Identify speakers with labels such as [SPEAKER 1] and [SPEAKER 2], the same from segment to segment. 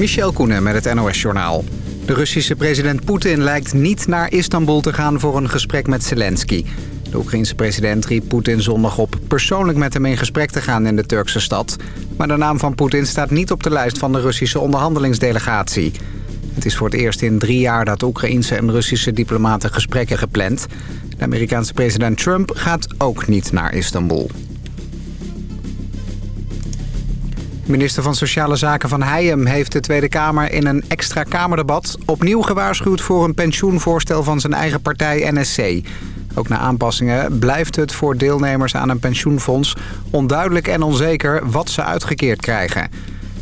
[SPEAKER 1] Michel Koenen met het NOS-journaal. De Russische president Poetin lijkt niet naar Istanbul te gaan voor een gesprek met Zelensky. De Oekraïense president riep Poetin zondag op persoonlijk met hem in gesprek te gaan in de Turkse stad. Maar de naam van Poetin staat niet op de lijst van de Russische onderhandelingsdelegatie. Het is voor het eerst in drie jaar dat Oekraïense en Russische diplomaten gesprekken gepland. De Amerikaanse president Trump gaat ook niet naar Istanbul. Minister van Sociale Zaken van Heijem heeft de Tweede Kamer in een extra Kamerdebat opnieuw gewaarschuwd voor een pensioenvoorstel van zijn eigen partij NSC. Ook na aanpassingen blijft het voor deelnemers aan een pensioenfonds onduidelijk en onzeker wat ze uitgekeerd krijgen.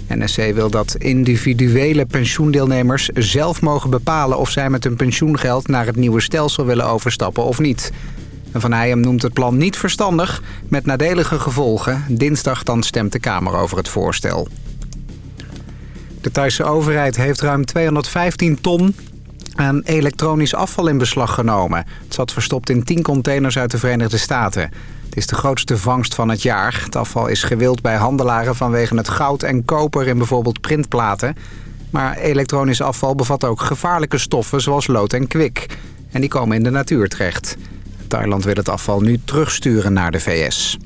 [SPEAKER 1] NSC wil dat individuele pensioendeelnemers zelf mogen bepalen of zij met hun pensioengeld naar het nieuwe stelsel willen overstappen of niet. Van Heijem noemt het plan niet verstandig, met nadelige gevolgen. Dinsdag dan stemt de Kamer over het voorstel. De Thaise overheid heeft ruim 215 ton aan elektronisch afval in beslag genomen. Het zat verstopt in 10 containers uit de Verenigde Staten. Het is de grootste vangst van het jaar. Het afval is gewild bij handelaren vanwege het goud en koper in bijvoorbeeld printplaten. Maar elektronisch afval bevat ook gevaarlijke stoffen zoals lood en kwik. En die komen in de natuur terecht. Thailand wil het afval nu terugsturen naar de VS.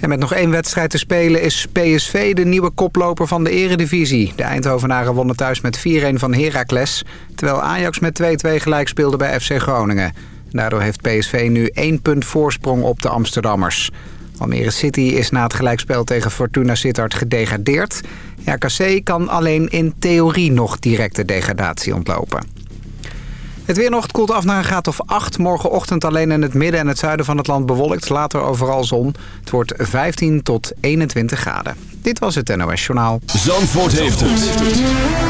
[SPEAKER 1] En met nog één wedstrijd te spelen is PSV de nieuwe koploper van de eredivisie. De Eindhovenaren wonnen thuis met 4-1 van Heracles... terwijl Ajax met 2-2 gelijk speelde bij FC Groningen. Daardoor heeft PSV nu één punt voorsprong op de Amsterdammers. Almere City is na het gelijkspel tegen Fortuna Sittard gedegradeerd. RKC kan alleen in theorie nog directe degradatie ontlopen. Het weer nog koelt af naar een graad of 8. Morgenochtend alleen in het midden en het zuiden van het land bewolkt. Later overal zon. Het wordt 15 tot 21 graden. Dit was het NOS Journaal.
[SPEAKER 2] Zandvoort heeft het.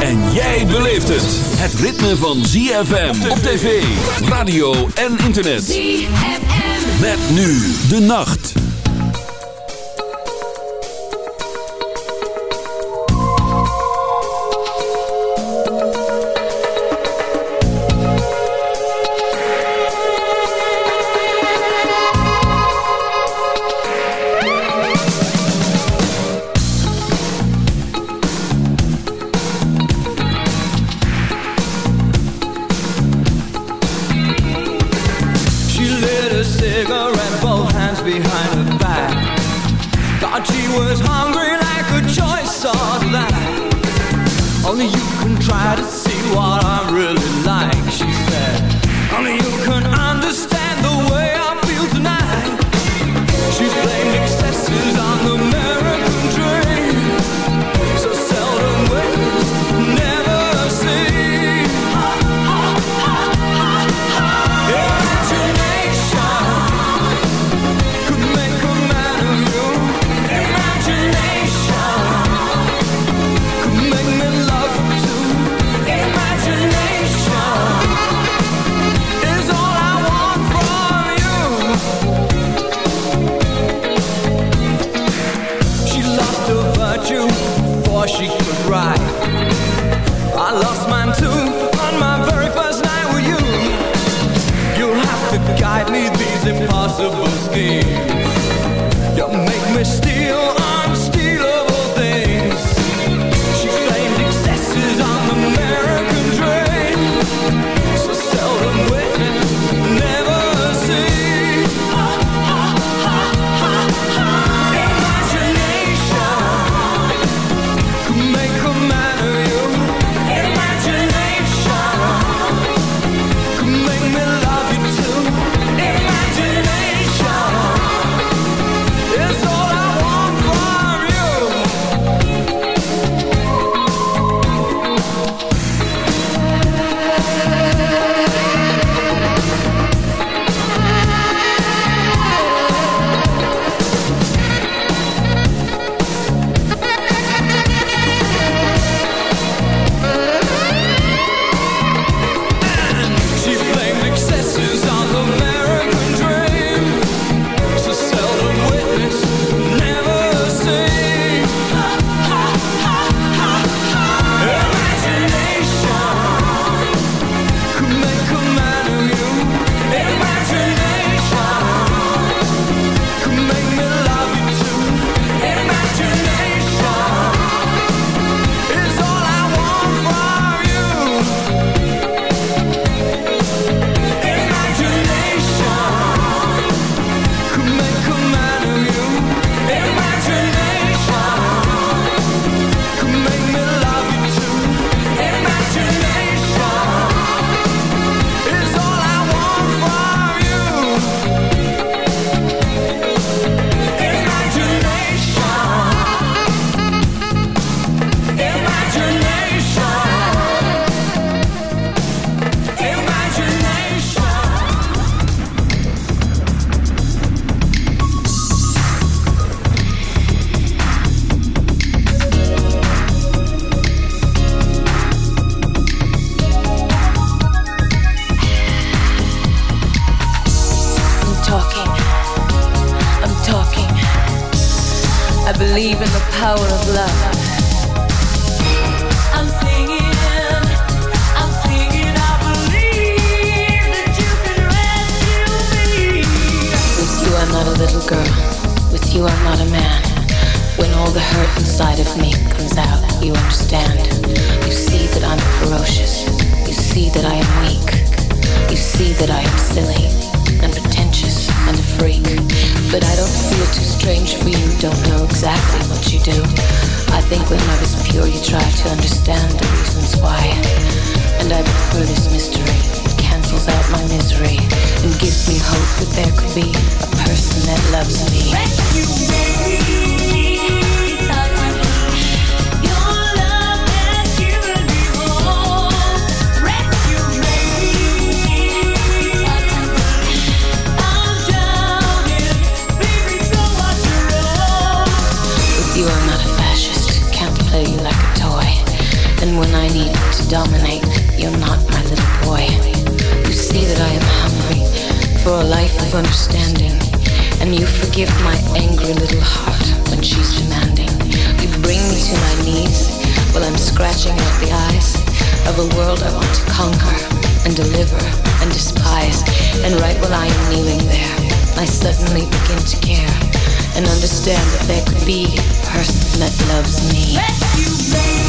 [SPEAKER 2] En jij beleeft het. Het ritme van ZFM op tv, radio en internet. ZFM. Met nu de nacht.
[SPEAKER 3] Person that loves me. Rescue me.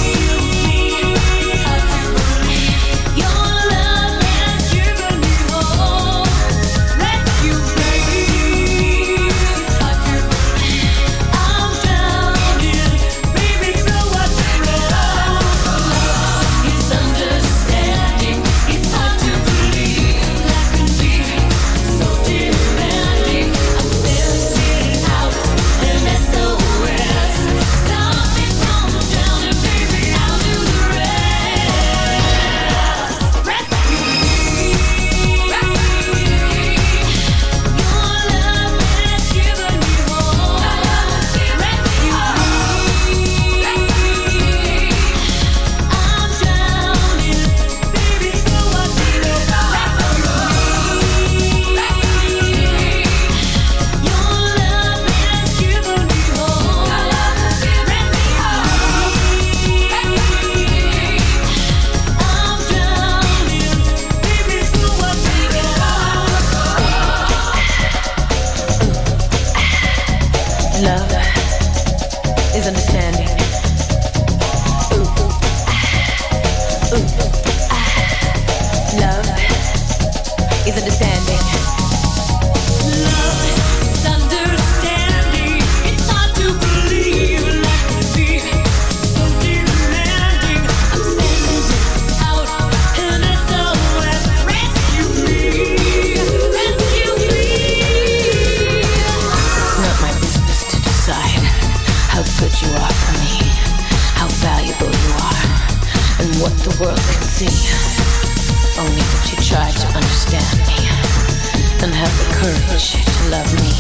[SPEAKER 3] understand me and have the courage to love me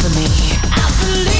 [SPEAKER 3] for me.
[SPEAKER 4] I believe.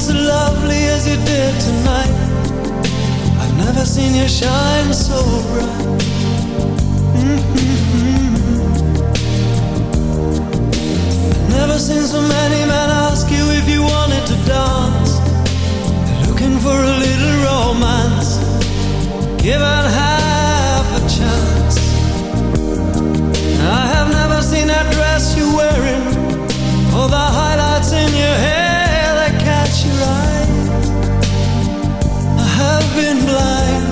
[SPEAKER 4] so lovely as you did tonight. I've never seen you shine so bright. Mm -hmm. I've never seen so many men ask you if you wanted to dance. They're looking for a little romance. Give half a chance. I have never seen that dress you're wearing Or the highlights in your hair your I have been blind.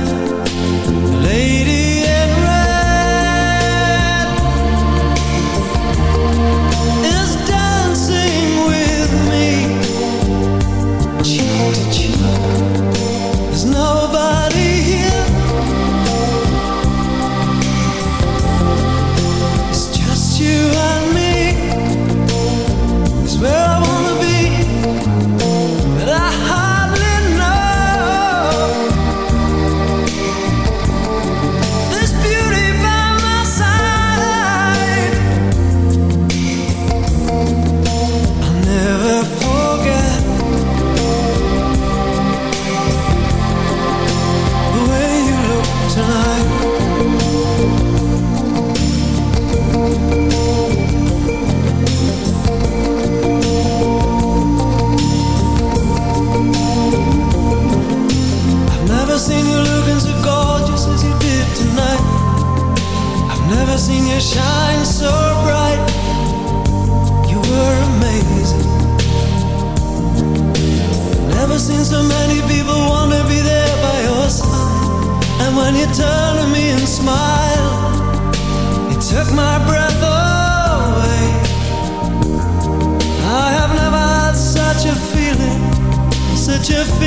[SPEAKER 4] to
[SPEAKER 5] feel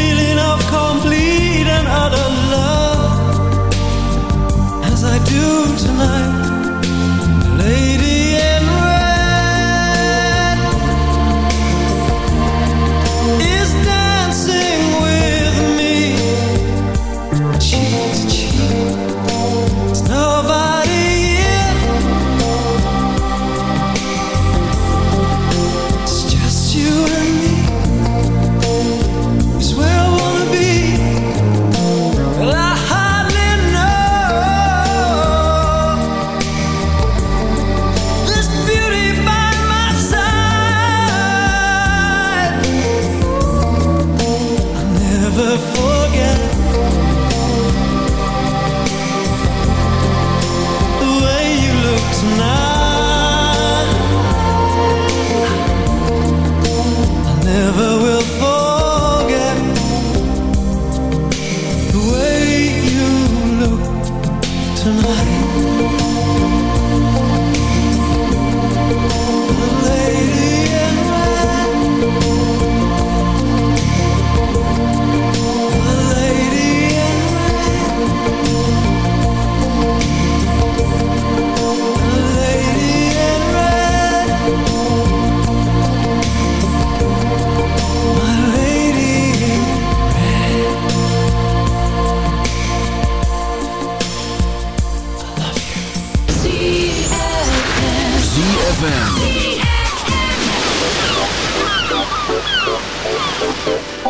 [SPEAKER 5] 走。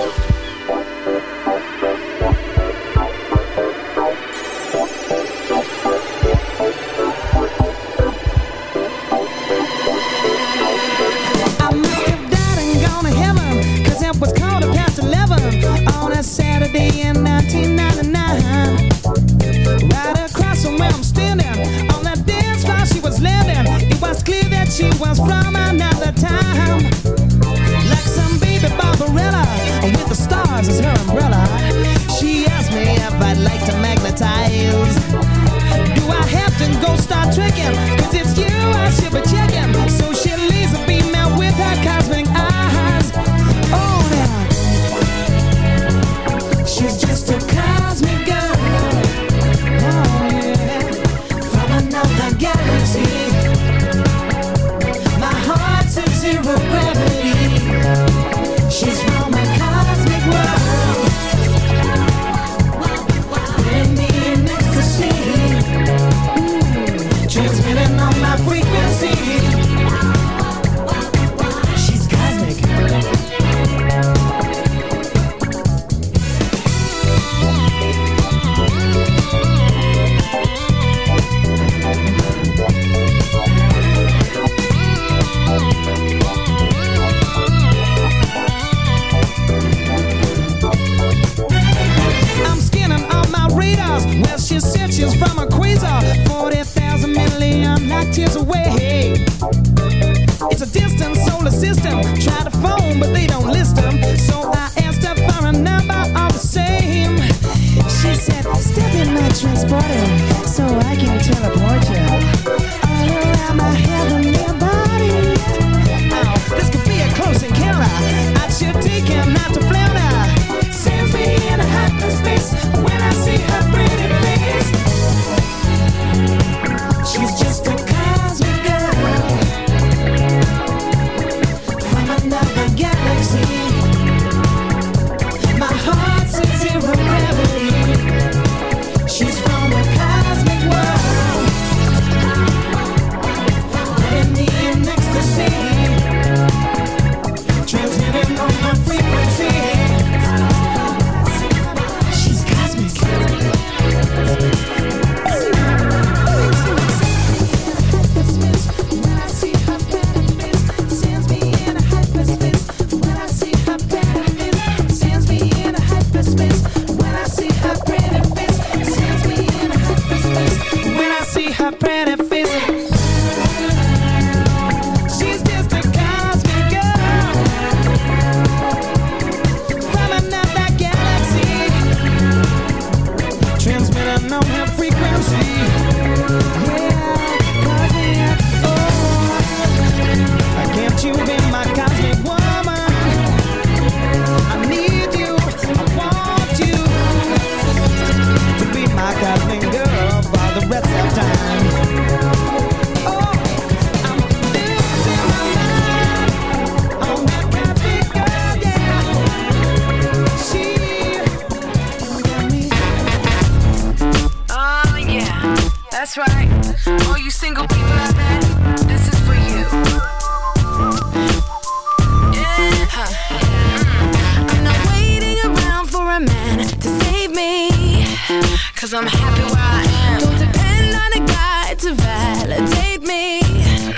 [SPEAKER 5] Cause I'm
[SPEAKER 6] happy where I am. Don't depend on a guy to validate me.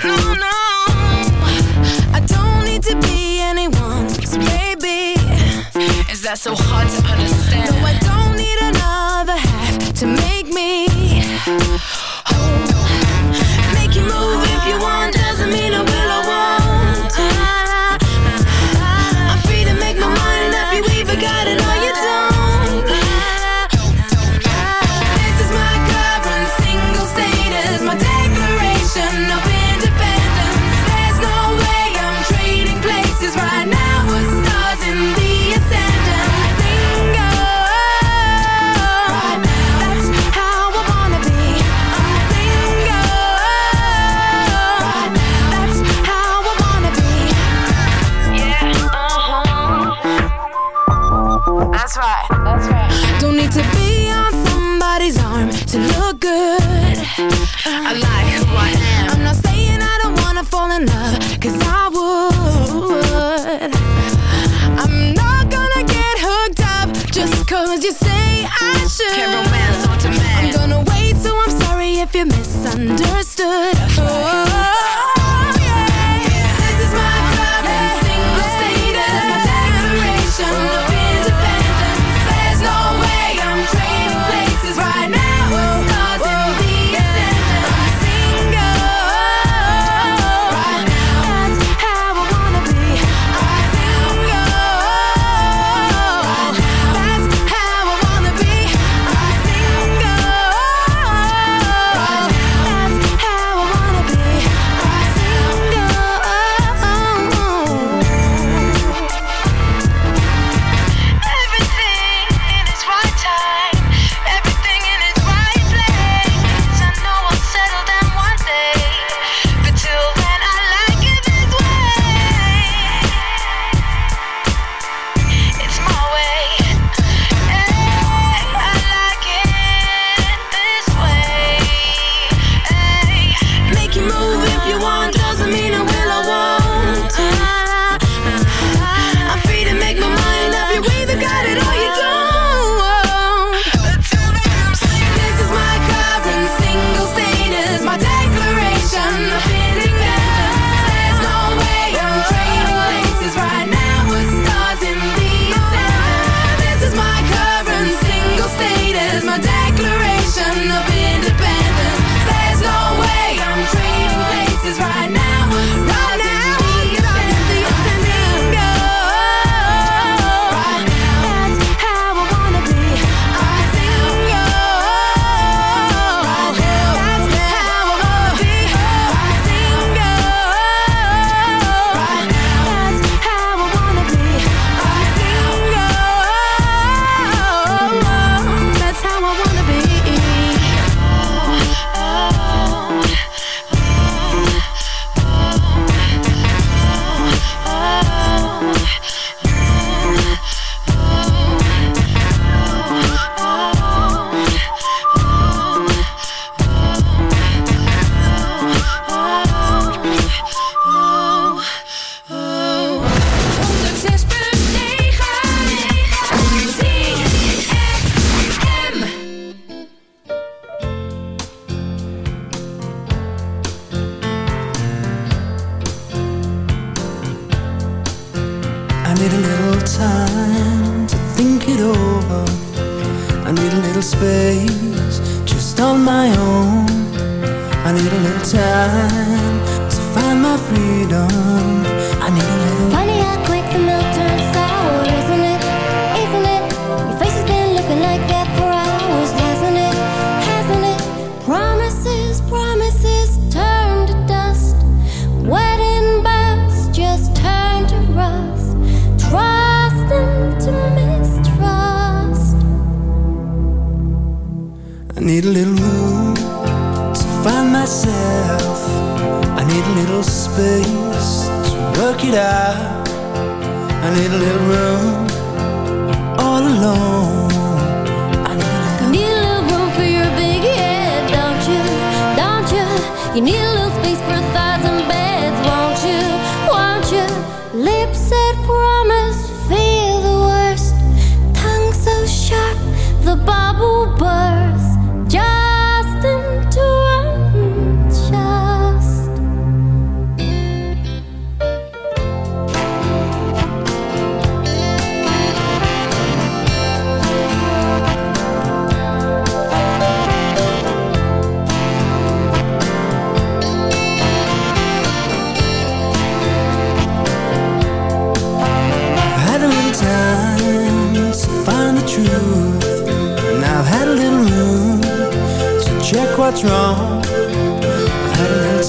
[SPEAKER 6] No, no. I don't need to be anyone's baby. Is that so hard to understand? No, I don't need another half to make understood. Oh.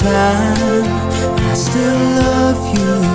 [SPEAKER 3] Time, I still love you.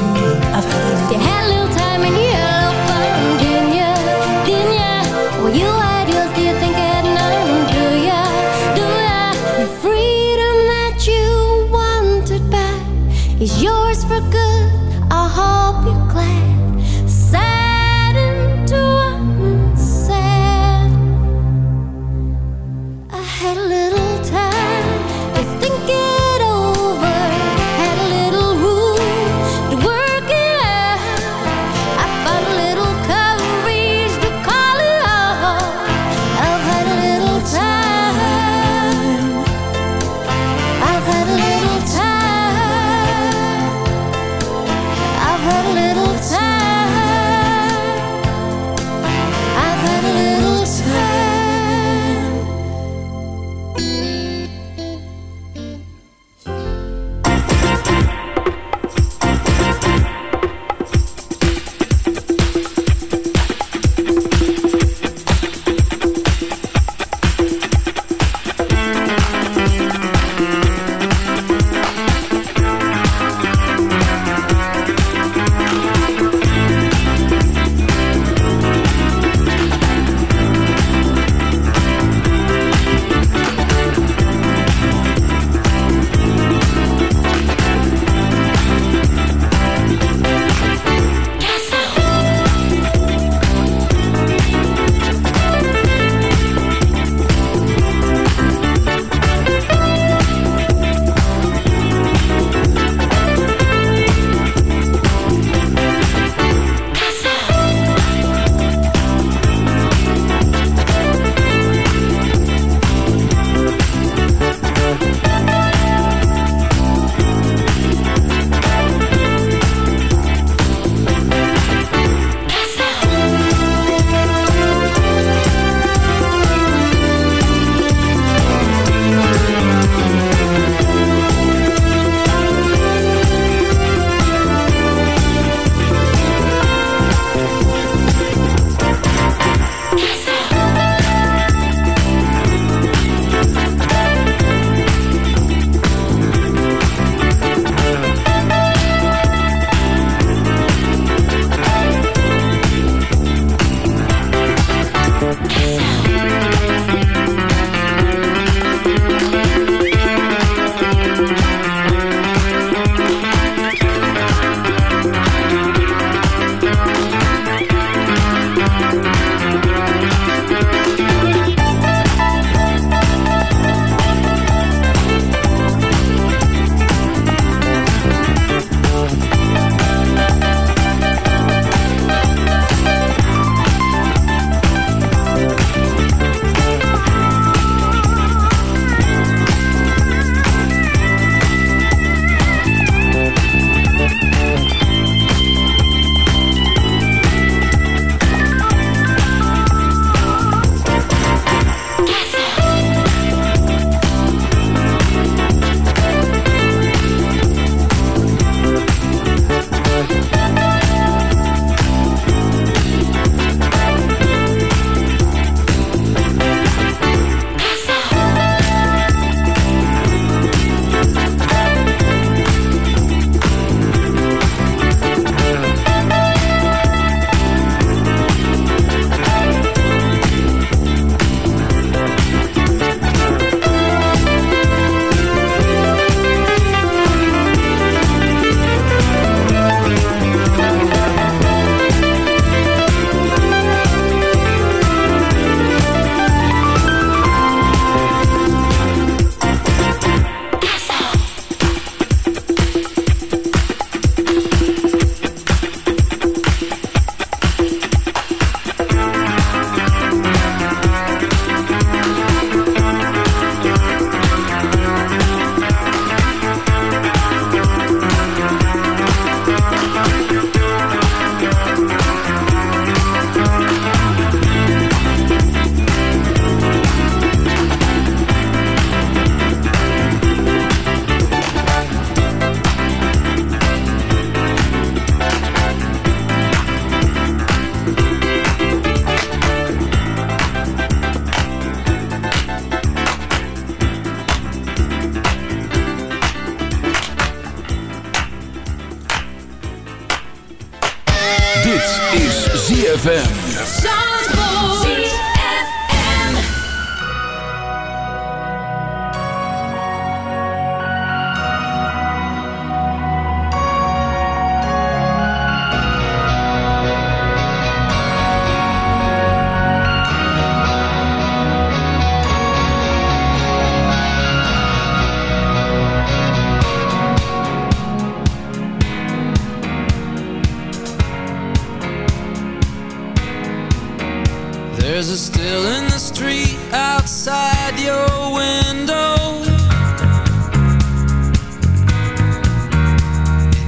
[SPEAKER 2] There's a still in the street outside your window.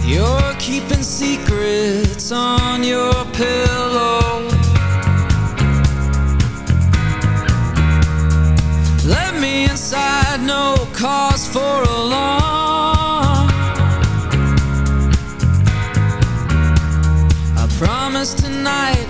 [SPEAKER 2] You're keeping secrets on your pillow. Let me inside, no cause for alarm. I promise tonight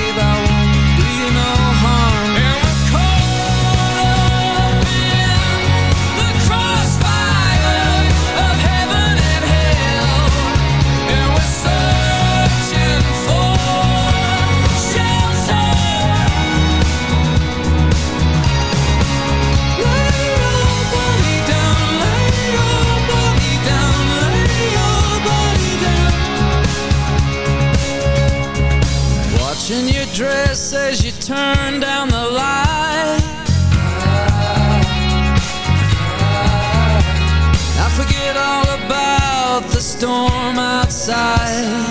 [SPEAKER 2] storm outside.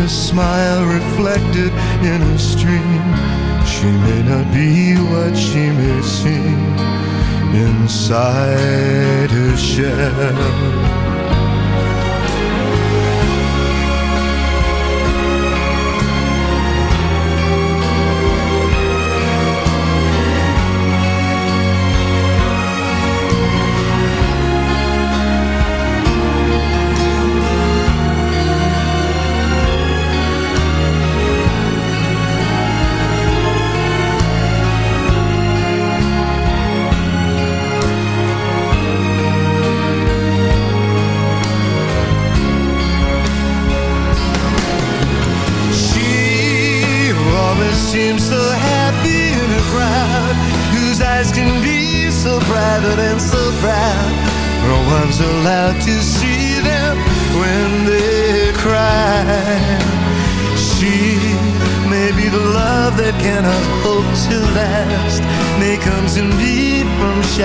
[SPEAKER 4] a smile reflected in a stream. She may not be what she may seem inside her shell.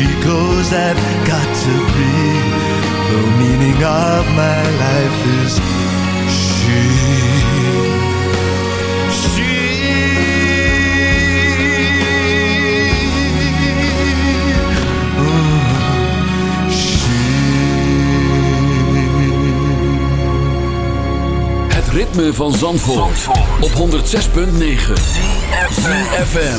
[SPEAKER 4] she
[SPEAKER 7] goes, I've got to be. The meaning of my life is she. She. Oh, she.
[SPEAKER 8] Het ritme van Zandvoort, Zandvoort. op 106.9 FM.